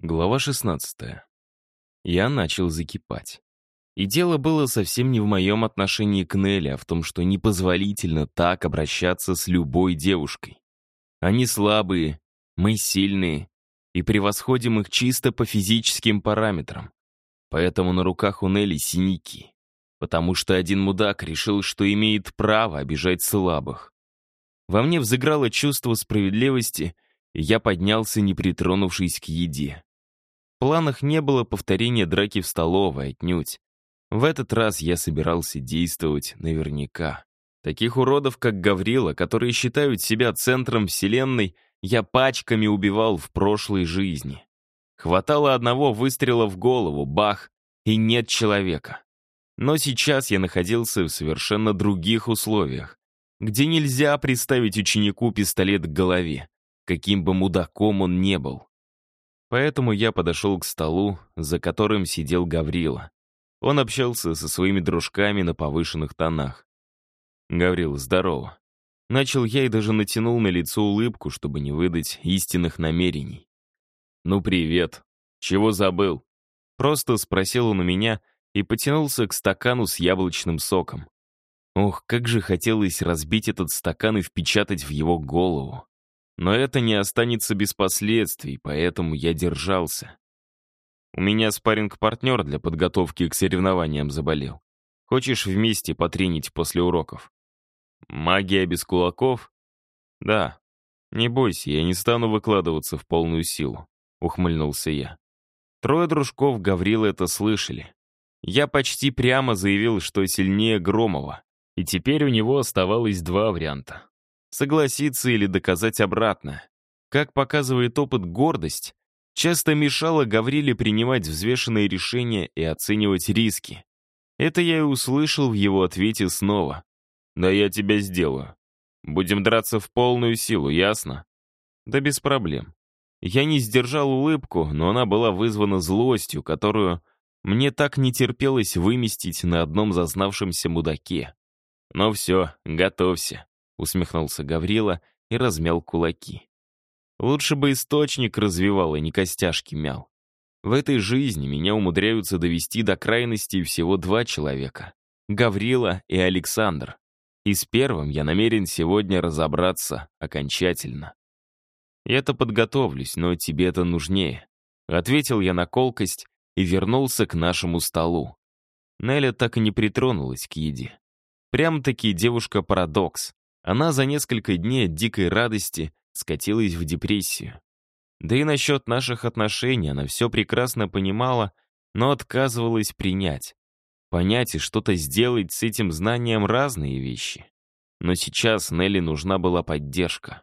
Глава 16. Я начал закипать. И дело было совсем не в моем отношении к Нелли, а в том, что непозволительно так обращаться с любой девушкой. Они слабые, мы сильные, и превосходим их чисто по физическим параметрам. Поэтому на руках у Нелли синяки. Потому что один мудак решил, что имеет право обижать слабых. Во мне взыграло чувство справедливости, и я поднялся, не притронувшись к еде. Планах не было повторения драки в столовой, отнюдь. В этот раз я собирался действовать наверняка. Таких уродов, как Гаврила, которые считают себя центром вселенной, я пачками убивал в прошлой жизни. Хватало одного выстрела в голову, бах, и нет человека. Но сейчас я находился в совершенно других условиях, где нельзя приставить ученику пистолет к голове, каким бы мудаком он не был. Поэтому я подошел к столу, за которым сидел Гаврила. Он общался со своими дружками на повышенных тонах. «Гаврил, здорово». Начал я и даже натянул на лицо улыбку, чтобы не выдать истинных намерений. «Ну, привет. Чего забыл?» Просто спросил он у меня и потянулся к стакану с яблочным соком. Ох, как же хотелось разбить этот стакан и впечатать в его голову. Но это не останется без последствий, поэтому я держался. У меня спарринг-партнер для подготовки к соревнованиям заболел. Хочешь вместе потренить после уроков? Магия без кулаков? Да. Не бойся, я не стану выкладываться в полную силу, ухмыльнулся я. Трое дружков Гаврила это слышали. Я почти прямо заявил, что сильнее Громова, и теперь у него оставалось два варианта. Согласиться или доказать обратное. Как показывает опыт, гордость часто мешала Гавриле принимать взвешенные решения и оценивать риски. Это я и услышал в его ответе снова. «Да я тебя сделаю. Будем драться в полную силу, ясно?» «Да без проблем». Я не сдержал улыбку, но она была вызвана злостью, которую мне так не терпелось выместить на одном зазнавшемся мудаке. «Ну все, готовься усмехнулся Гаврила и размял кулаки. Лучше бы источник развивал, и не костяшки мял. В этой жизни меня умудряются довести до крайности всего два человека — Гаврила и Александр. И с первым я намерен сегодня разобраться окончательно. Я-то подготовлюсь, но тебе это нужнее. Ответил я на колкость и вернулся к нашему столу. Неля так и не притронулась к еде. Прям-таки девушка-парадокс. Она за несколько дней от дикой радости скатилась в депрессию. Да и насчет наших отношений она все прекрасно понимала, но отказывалась принять. Понять и что-то сделать с этим знанием разные вещи. Но сейчас Нелли нужна была поддержка.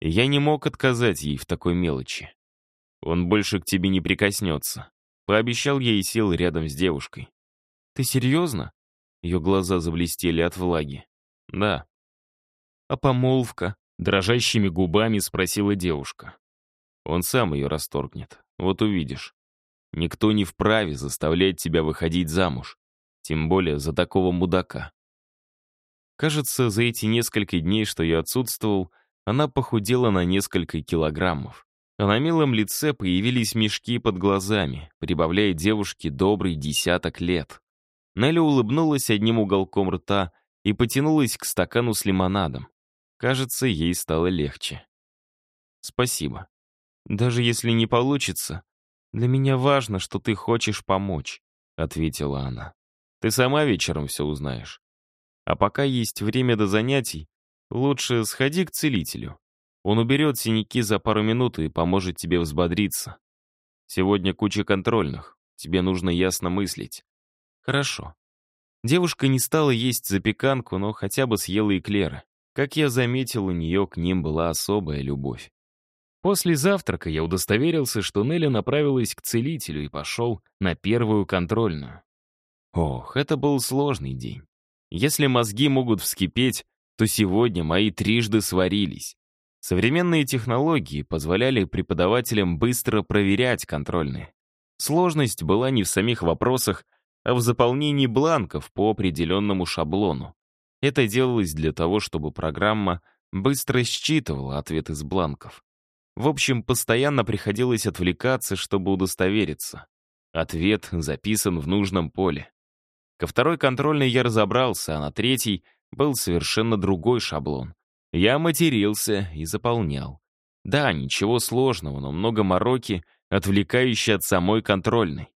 И я не мог отказать ей в такой мелочи. Он больше к тебе не прикоснется. Пообещал ей и сел рядом с девушкой. «Ты серьезно?» Ее глаза заблестели от влаги. «Да», «А помолвка?» — дрожащими губами спросила девушка. «Он сам ее расторгнет, вот увидишь. Никто не вправе заставлять тебя выходить замуж, тем более за такого мудака». Кажется, за эти несколько дней, что я отсутствовал, она похудела на несколько килограммов. А на милом лице появились мешки под глазами, прибавляя девушке добрый десяток лет. Нелли улыбнулась одним уголком рта и потянулась к стакану с лимонадом. Кажется, ей стало легче. «Спасибо. Даже если не получится, для меня важно, что ты хочешь помочь», — ответила она. «Ты сама вечером все узнаешь. А пока есть время до занятий, лучше сходи к целителю. Он уберет синяки за пару минут и поможет тебе взбодриться. Сегодня куча контрольных, тебе нужно ясно мыслить». «Хорошо». Девушка не стала есть запеканку, но хотя бы съела эклеры. Как я заметил, у нее к ним была особая любовь. После завтрака я удостоверился, что Нелли направилась к целителю и пошел на первую контрольную. Ох, это был сложный день. Если мозги могут вскипеть, то сегодня мои трижды сварились. Современные технологии позволяли преподавателям быстро проверять контрольные. Сложность была не в самих вопросах, а в заполнении бланков по определенному шаблону. Это делалось для того, чтобы программа быстро считывала ответ из бланков. В общем, постоянно приходилось отвлекаться, чтобы удостовериться. Ответ записан в нужном поле. Ко второй контрольной я разобрался, а на третий был совершенно другой шаблон. Я матерился и заполнял. Да, ничего сложного, но много мороки, отвлекающей от самой контрольной.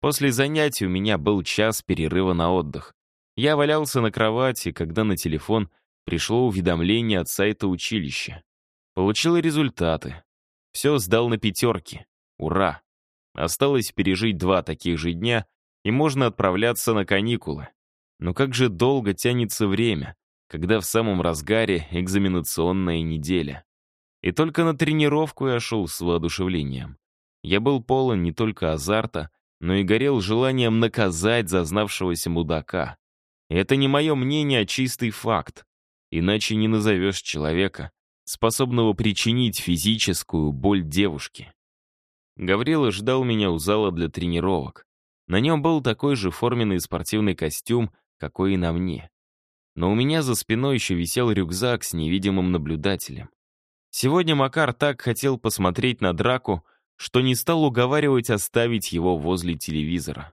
После занятий у меня был час перерыва на отдых. Я валялся на кровати, когда на телефон пришло уведомление от сайта училища. Получил результаты. Все сдал на пятерки. Ура! Осталось пережить два таких же дня, и можно отправляться на каникулы. Но как же долго тянется время, когда в самом разгаре экзаменационная неделя. И только на тренировку я шел с воодушевлением. Я был полон не только азарта, но и горел желанием наказать зазнавшегося мудака. Это не мое мнение, а чистый факт. Иначе не назовешь человека, способного причинить физическую боль девушке. Гаврила ждал меня у зала для тренировок. На нем был такой же форменный спортивный костюм, какой и на мне. Но у меня за спиной еще висел рюкзак с невидимым наблюдателем. Сегодня Макар так хотел посмотреть на драку, что не стал уговаривать оставить его возле телевизора.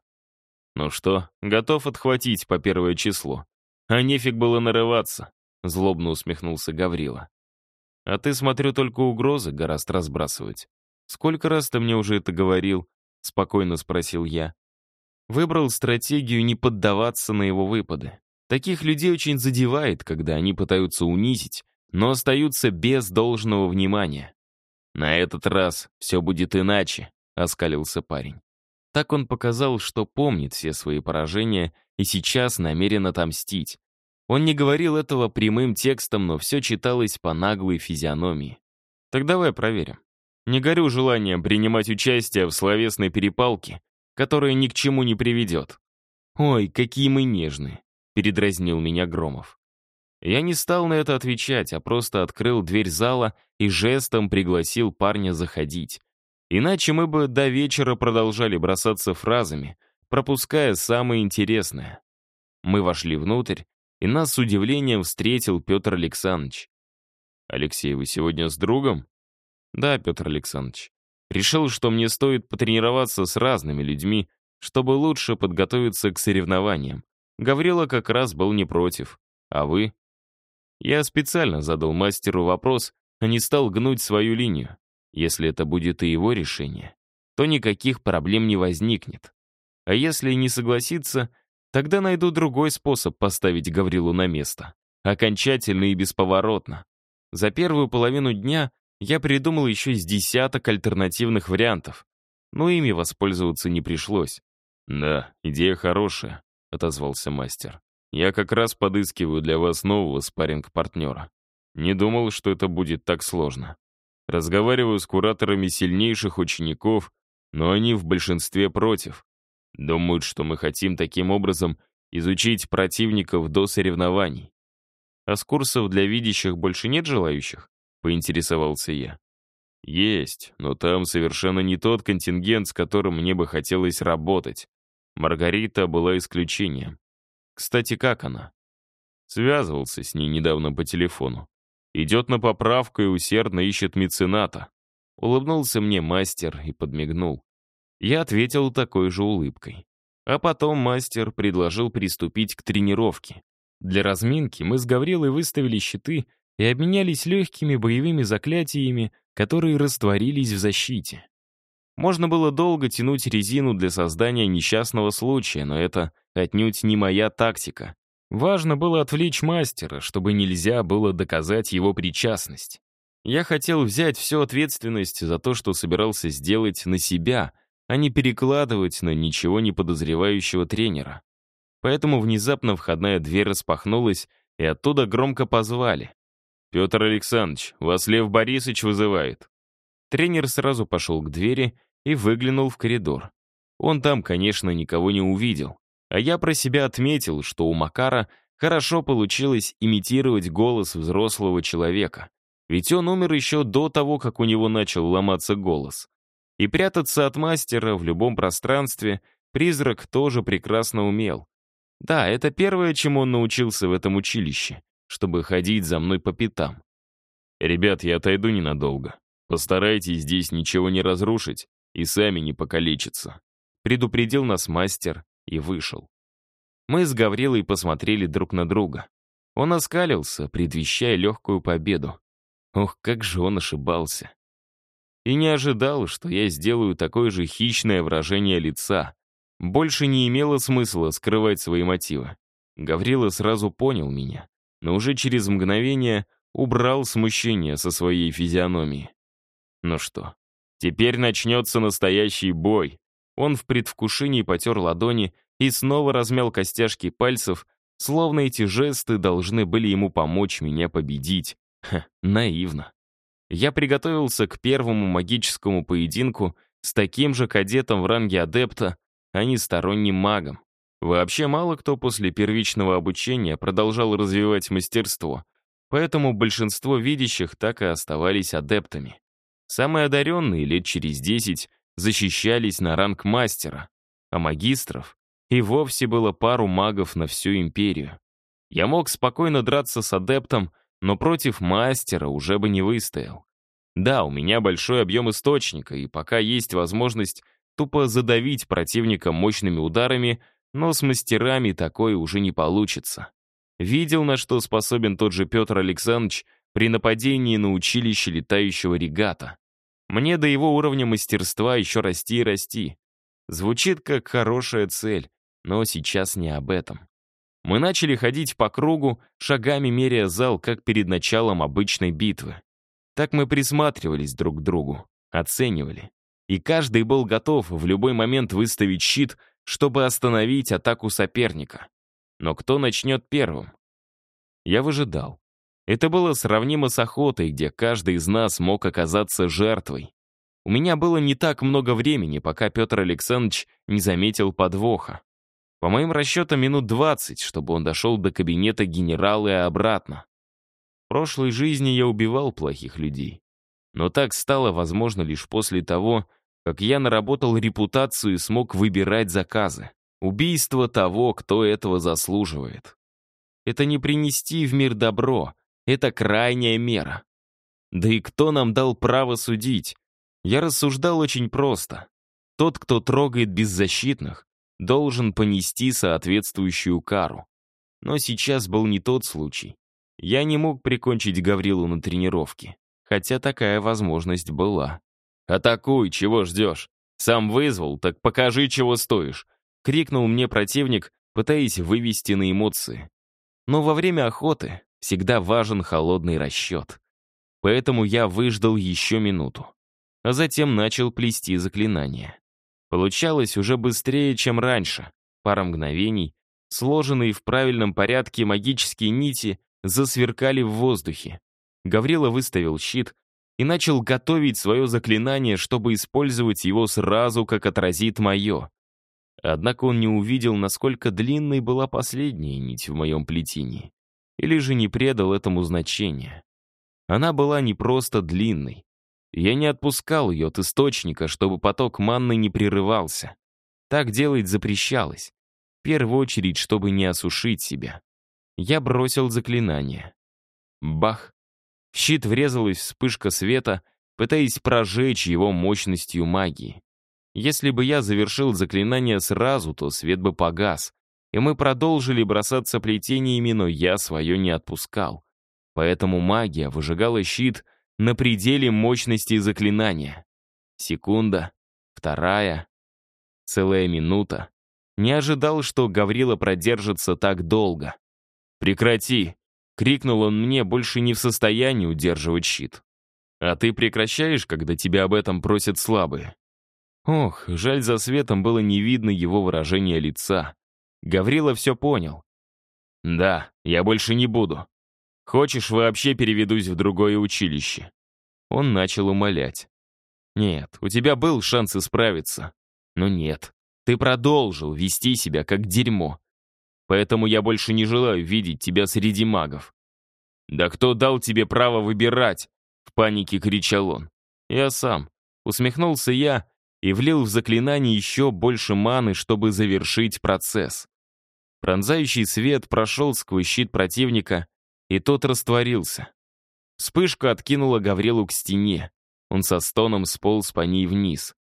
«Ну что, готов отхватить по первое число? А нефиг было нарываться», — злобно усмехнулся Гаврила. «А ты, смотрю, только угрозы гораст разбрасывать. Сколько раз ты мне уже это говорил?» — спокойно спросил я. Выбрал стратегию не поддаваться на его выпады. Таких людей очень задевает, когда они пытаются унизить, но остаются без должного внимания. «На этот раз все будет иначе», — оскалился парень. Так он показал, что помнит все свои поражения и сейчас намерен отомстить. Он не говорил этого прямым текстом, но все читалось по наглой физиономии. Так давай проверим. Не горю желанием принимать участие в словесной перепалке, которая ни к чему не приведет. «Ой, какие мы нежные», — передразнил меня Громов. Я не стал на это отвечать, а просто открыл дверь зала и жестом пригласил парня заходить. Иначе мы бы до вечера продолжали бросаться фразами, пропуская самое интересное. Мы вошли внутрь, и нас с удивлением встретил Петр Александрович. «Алексей, вы сегодня с другом?» «Да, Петр Александрович. Решил, что мне стоит потренироваться с разными людьми, чтобы лучше подготовиться к соревнованиям. Гаврила как раз был не против. А вы?» Я специально задал мастеру вопрос, а не стал гнуть свою линию. Если это будет и его решение, то никаких проблем не возникнет. А если не согласится, тогда найду другой способ поставить Гаврилу на место. Окончательно и бесповоротно. За первую половину дня я придумал еще с десяток альтернативных вариантов, но ими воспользоваться не пришлось. «Да, идея хорошая», — отозвался мастер. Я как раз подыскиваю для вас нового спарринг-партнера. Не думал, что это будет так сложно. Разговариваю с кураторами сильнейших учеников, но они в большинстве против. Думают, что мы хотим таким образом изучить противников до соревнований. А с курсов для видящих больше нет желающих? Поинтересовался я. Есть, но там совершенно не тот контингент, с которым мне бы хотелось работать. Маргарита была исключением. Кстати, как она? Связывался с ней недавно по телефону. Идет на поправку и усердно ищет мецената. Улыбнулся мне мастер и подмигнул. Я ответил такой же улыбкой. А потом мастер предложил приступить к тренировке. Для разминки мы с Гаврилой выставили щиты и обменялись легкими боевыми заклятиями, которые растворились в защите. Можно было долго тянуть резину для создания несчастного случая, но это отнюдь не моя тактика. Важно было отвлечь мастера, чтобы нельзя было доказать его причастность. Я хотел взять всю ответственность за то, что собирался сделать на себя, а не перекладывать на ничего не подозревающего тренера. Поэтому внезапно входная дверь распахнулась, и оттуда громко позвали. «Петр Александрович, вас Лев Борисович вызывает». Тренер сразу пошел к двери и выглянул в коридор. Он там, конечно, никого не увидел. А я про себя отметил, что у Макара хорошо получилось имитировать голос взрослого человека. Ведь он умер еще до того, как у него начал ломаться голос. И прятаться от мастера в любом пространстве призрак тоже прекрасно умел. Да, это первое, чему он научился в этом училище, чтобы ходить за мной по пятам. «Ребят, я отойду ненадолго. Постарайтесь здесь ничего не разрушить и сами не покалечиться. Предупредил нас мастер и вышел. Мы с Гаврилой посмотрели друг на друга. Он оскалился, предвещая легкую победу. Ох, как же он ошибался. И не ожидал, что я сделаю такое же хищное выражение лица. Больше не имело смысла скрывать свои мотивы. Гаврила сразу понял меня, но уже через мгновение убрал смущение со своей физиономии. Ну что, теперь начнется настоящий бой. Он в предвкушении потер ладони и снова размял костяшки пальцев, словно эти жесты должны были ему помочь меня победить. Ха, наивно. Я приготовился к первому магическому поединку с таким же кадетом в ранге адепта, а не сторонним магом. Вообще мало кто после первичного обучения продолжал развивать мастерство, поэтому большинство видящих так и оставались адептами. Самые одаренные лет через десять защищались на ранг мастера, а магистров и вовсе было пару магов на всю империю. Я мог спокойно драться с адептом, но против мастера уже бы не выстоял. Да, у меня большой объем источника, и пока есть возможность тупо задавить противника мощными ударами, но с мастерами такое уже не получится. Видел, на что способен тот же Петр Александрович при нападении на училище летающего регата. Мне до его уровня мастерства еще расти и расти. Звучит как хорошая цель, но сейчас не об этом. Мы начали ходить по кругу, шагами меряя зал, как перед началом обычной битвы. Так мы присматривались друг к другу, оценивали. И каждый был готов в любой момент выставить щит, чтобы остановить атаку соперника. Но кто начнет первым? Я выжидал. Это было сравнимо с охотой, где каждый из нас мог оказаться жертвой. У меня было не так много времени, пока Петр Александрович не заметил подвоха. По моим расчетам, минут 20, чтобы он дошел до кабинета генерала и обратно. В прошлой жизни я убивал плохих людей. Но так стало возможно лишь после того, как я наработал репутацию и смог выбирать заказы. Убийство того, кто этого заслуживает. Это не принести в мир добро, это крайняя мера. Да и кто нам дал право судить? Я рассуждал очень просто. Тот, кто трогает беззащитных, должен понести соответствующую кару. Но сейчас был не тот случай. Я не мог прикончить Гаврилу на тренировке, хотя такая возможность была. «Атакуй, чего ждешь? Сам вызвал, так покажи, чего стоишь!» — крикнул мне противник, пытаясь вывести на эмоции. Но во время охоты всегда важен холодный расчет. Поэтому я выждал еще минуту, а затем начал плести заклинание. Получалось уже быстрее, чем раньше. Пара мгновений, сложенные в правильном порядке магические нити засверкали в воздухе. Гаврила выставил щит и начал готовить свое заклинание, чтобы использовать его сразу, как отразит мое. Однако он не увидел, насколько длинной была последняя нить в моем плетении. Или же не предал этому значения. Она была не просто длинной, я не отпускал ее от источника, чтобы поток манны не прерывался. Так делать запрещалось. В первую очередь, чтобы не осушить себя. Я бросил заклинание. Бах! В щит врезалась вспышка света, пытаясь прожечь его мощностью магии. Если бы я завершил заклинание сразу, то свет бы погас, и мы продолжили бросаться плетениями, но я свое не отпускал. Поэтому магия выжигала щит на пределе мощности заклинания. Секунда, вторая, целая минута. Не ожидал, что Гаврила продержится так долго. «Прекрати!» — крикнул он мне, больше не в состоянии удерживать щит. «А ты прекращаешь, когда тебя об этом просят слабые?» Ох, жаль, за светом было не видно его выражения лица. Гаврила все понял. «Да, я больше не буду. Хочешь, вообще переведусь в другое училище?» Он начал умолять. «Нет, у тебя был шанс исправиться. Но нет, ты продолжил вести себя как дерьмо. Поэтому я больше не желаю видеть тебя среди магов». «Да кто дал тебе право выбирать?» В панике кричал он. «Я сам». Усмехнулся я и влил в заклинание еще больше маны, чтобы завершить процесс. Пронзающий свет прошел сквозь щит противника, и тот растворился. Вспышка откинула Гаврилу к стене. Он со стоном сполз по ней вниз.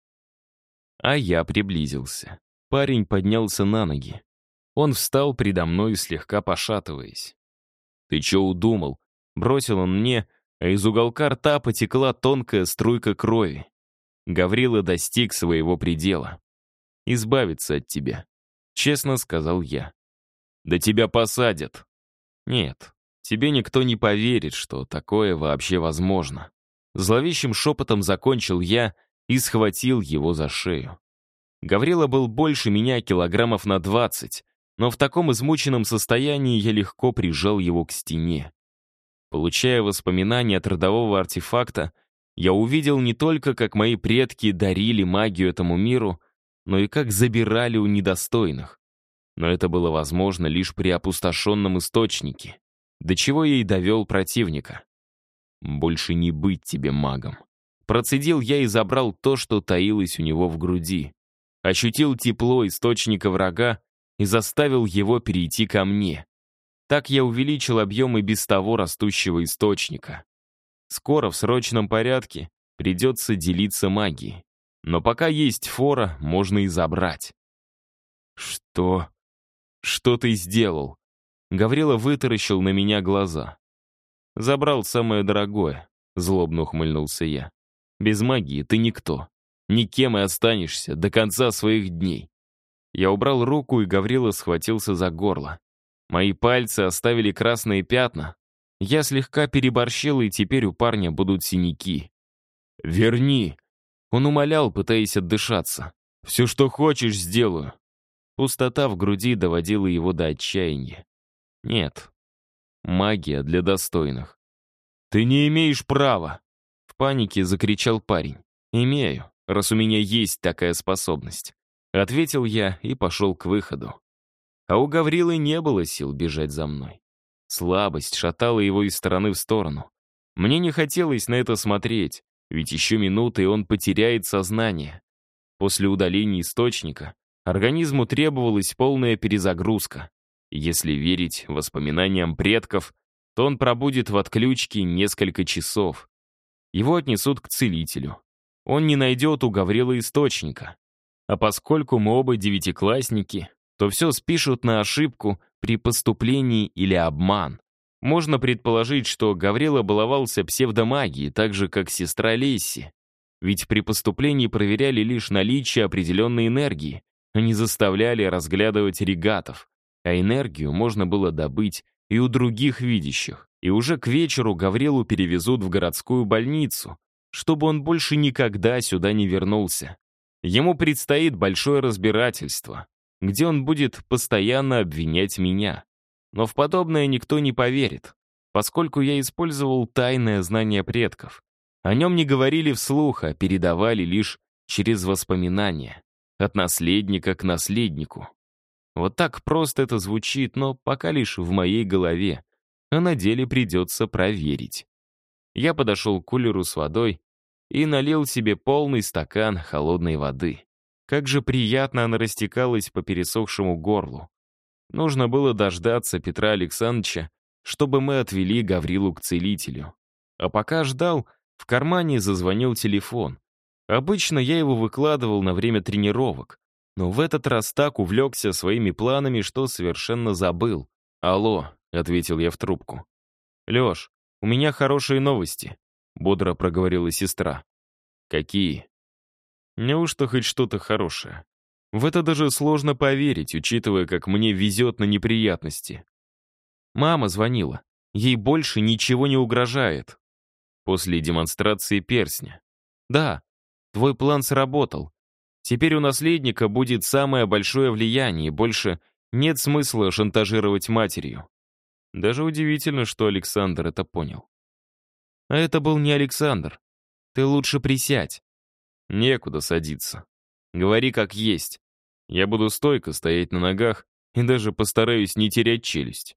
А я приблизился. Парень поднялся на ноги. Он встал предо мной, слегка пошатываясь. «Ты чё удумал?» Бросил он мне, а из уголка рта потекла тонкая струйка крови. Гаврила достиг своего предела. «Избавиться от тебя», — честно сказал я. «Да тебя посадят». «Нет, тебе никто не поверит, что такое вообще возможно». Зловещим шепотом закончил я и схватил его за шею. Гаврила был больше меня килограммов на двадцать, но в таком измученном состоянии я легко прижал его к стене. Получая воспоминания от родового артефакта, я увидел не только, как мои предки дарили магию этому миру, но и как забирали у недостойных. Но это было возможно лишь при опустошенном источнике, до чего я и довел противника. «Больше не быть тебе магом». Процедил я и забрал то, что таилось у него в груди. Ощутил тепло источника врага и заставил его перейти ко мне. Так я увеличил объем и без того растущего источника. Скоро в срочном порядке придется делиться магией. Но пока есть фора, можно и забрать. «Что? Что ты сделал?» Гаврила вытаращил на меня глаза. «Забрал самое дорогое», — злобно ухмыльнулся я. «Без магии ты никто. Никем и останешься до конца своих дней». Я убрал руку, и Гаврила схватился за горло. Мои пальцы оставили красные пятна. Я слегка переборщил, и теперь у парня будут синяки. «Верни!» Он умолял, пытаясь отдышаться. «Все, что хочешь, сделаю». Пустота в груди доводила его до отчаяния. Нет, магия для достойных. «Ты не имеешь права!» В панике закричал парень. «Имею, раз у меня есть такая способность». Ответил я и пошел к выходу. А у Гаврилы не было сил бежать за мной. Слабость шатала его из стороны в сторону. Мне не хотелось на это смотреть, ведь еще минуты, он потеряет сознание. После удаления источника организму требовалась полная перезагрузка. Если верить воспоминаниям предков, то он пробудет в отключке несколько часов. Его отнесут к целителю. Он не найдет у Гаврила источника. А поскольку мы оба девятиклассники, то все спишут на ошибку при поступлении или обман. Можно предположить, что Гаврила баловался псевдомагией, так же, как сестра Лесси. Ведь при поступлении проверяли лишь наличие определенной энергии, не заставляли разглядывать регатов. А энергию можно было добыть и у других видящих. И уже к вечеру Гаврилу перевезут в городскую больницу, чтобы он больше никогда сюда не вернулся. Ему предстоит большое разбирательство, где он будет постоянно обвинять меня. Но в подобное никто не поверит, поскольку я использовал тайное знание предков. О нем не говорили вслух, а передавали лишь через воспоминания. От наследника к наследнику. Вот так просто это звучит, но пока лишь в моей голове, а на деле придется проверить. Я подошел к кулеру с водой и налил себе полный стакан холодной воды. Как же приятно она растекалась по пересохшему горлу. Нужно было дождаться Петра Александровича, чтобы мы отвели Гаврилу к целителю. А пока ждал, в кармане зазвонил телефон. Обычно я его выкладывал на время тренировок, но в этот раз так увлекся своими планами, что совершенно забыл. «Алло», — ответил я в трубку. «Лёш, у меня хорошие новости», — бодро проговорила сестра. «Какие?» «Неужто хоть что-то хорошее?» В это даже сложно поверить, учитывая, как мне везет на неприятности. Мама звонила. Ей больше ничего не угрожает. После демонстрации персня. Да, твой план сработал. Теперь у наследника будет самое большое влияние, больше нет смысла шантажировать матерью. Даже удивительно, что Александр это понял. А это был не Александр. Ты лучше присядь. Некуда садиться. Говори как есть. Я буду стойко стоять на ногах и даже постараюсь не терять челюсть.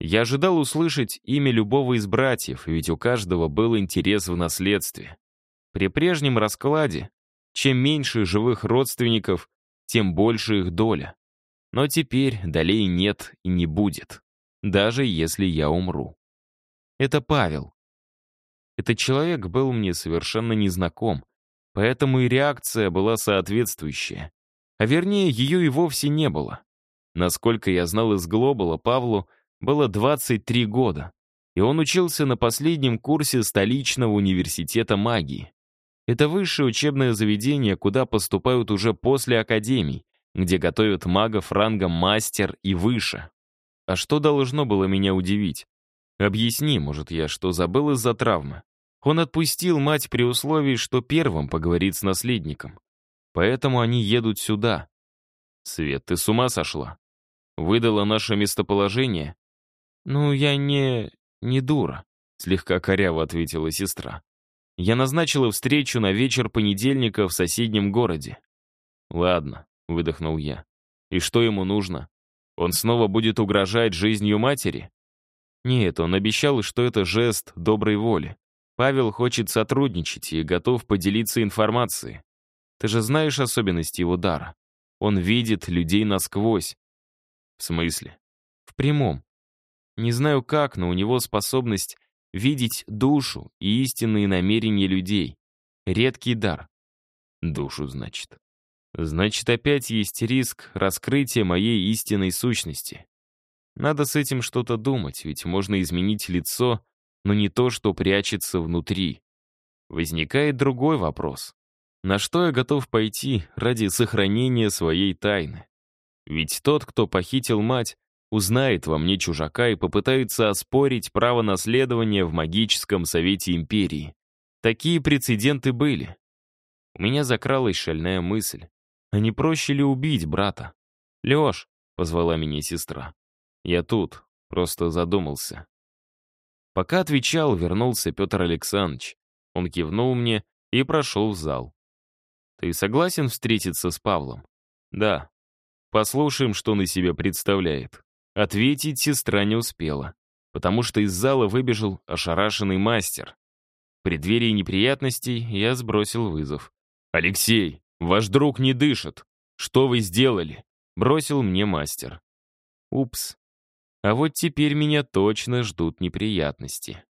Я ожидал услышать имя любого из братьев, ведь у каждого был интерес в наследстве. При прежнем раскладе чем меньше живых родственников, тем больше их доля. Но теперь долей нет и не будет, даже если я умру. Это Павел. Этот человек был мне совершенно незнаком, поэтому и реакция была соответствующая. А вернее, ее и вовсе не было. Насколько я знал из Глобала, Павлу было 23 года, и он учился на последнем курсе столичного университета магии. Это высшее учебное заведение, куда поступают уже после академий, где готовят магов рангом мастер и выше. А что должно было меня удивить? Объясни, может, я что забыл из-за травмы? Он отпустил мать при условии, что первым поговорит с наследником. Поэтому они едут сюда. Свет, ты с ума сошла? Выдала наше местоположение? Ну, я не... не дура, слегка коряво ответила сестра. Я назначила встречу на вечер понедельника в соседнем городе. Ладно, выдохнул я. И что ему нужно? Он снова будет угрожать жизнью матери? Нет, он обещал, что это жест доброй воли. Павел хочет сотрудничать и готов поделиться информацией. Ты же знаешь особенности его дара. Он видит людей насквозь. В смысле? В прямом. Не знаю как, но у него способность видеть душу и истинные намерения людей. Редкий дар. Душу, значит. Значит, опять есть риск раскрытия моей истинной сущности. Надо с этим что-то думать, ведь можно изменить лицо, но не то, что прячется внутри. Возникает другой вопрос. На что я готов пойти ради сохранения своей тайны? Ведь тот, кто похитил мать, узнает во мне чужака и попытается оспорить право наследования в магическом совете империи. Такие прецеденты были. У меня закралась шальная мысль. А не проще ли убить брата? «Лёш», — позвала меня сестра. «Я тут, просто задумался». Пока отвечал, вернулся Петр Александрович. Он кивнул мне и прошел в зал. «Ты согласен встретиться с Павлом?» «Да». «Послушаем, что он из себя представляет». Ответить сестра не успела, потому что из зала выбежал ошарашенный мастер. В преддверии неприятностей я сбросил вызов. «Алексей, ваш друг не дышит. Что вы сделали?» Бросил мне мастер. Упс. А вот теперь меня точно ждут неприятности.